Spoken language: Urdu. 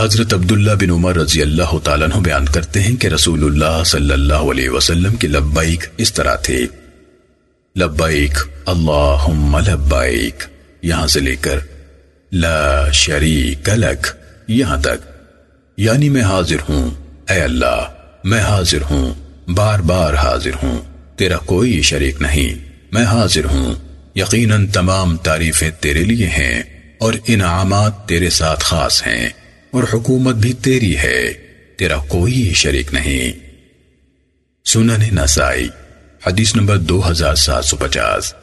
حضرت عبداللہ بن عمر رضی اللہ تعالیٰ عنہ بیان کرتے ہیں کہ رسول اللہ صلی اللہ علیہ وسلم کی لبائک اس طرح تھے۔ لبائک اللہم لبائک یہاں سے لے کر لا شریک لک، یہاں تک۔ یعنی میں حاضر ہوں، اے اللہ، میں حاضر ہوں، بار بار حاضر ہوں، تیرا کوئی شریک نہیں، میں حاضر ہوں۔ یقیناً تمام تعریفیں تیرے لیے ہیں اور انعامات تیرے ساتھ خاص ہیں۔ اور حکومت بھی تیری ہے، تیرا کوئی شریک نہیں۔ سنن نسائی، حدیث نمبر دو ہزار سات سو پچاس۔